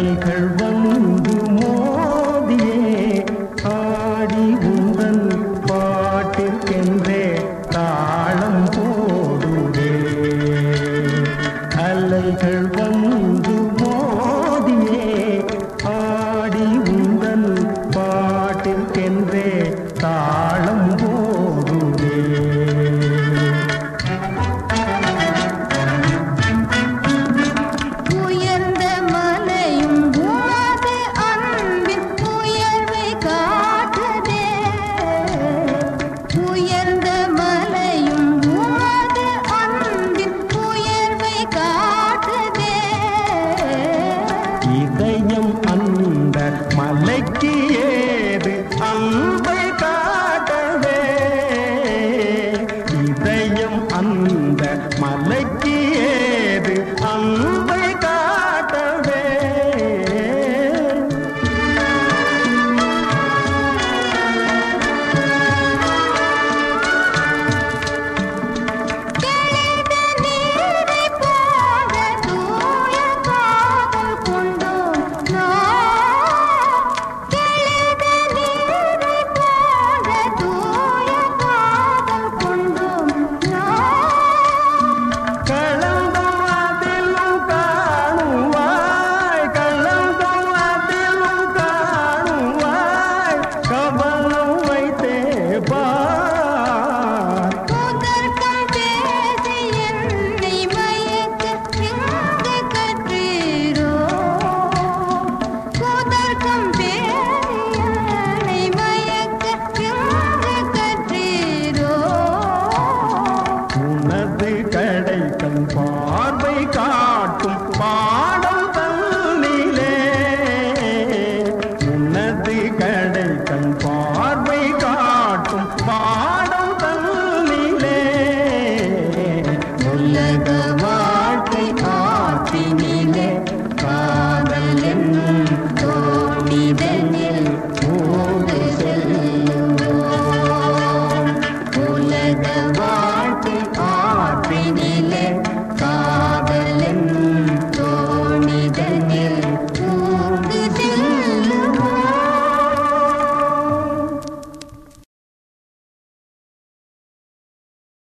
அலைகள் வந்து மோதியே ஆடி உந்தன் பாட்டிற்கென்றே தாளம் போடுவே. அலைகள் வந்து மோதியே ஆடி உந்தன் பாட்டிற்கென்றே தாளம் Mali.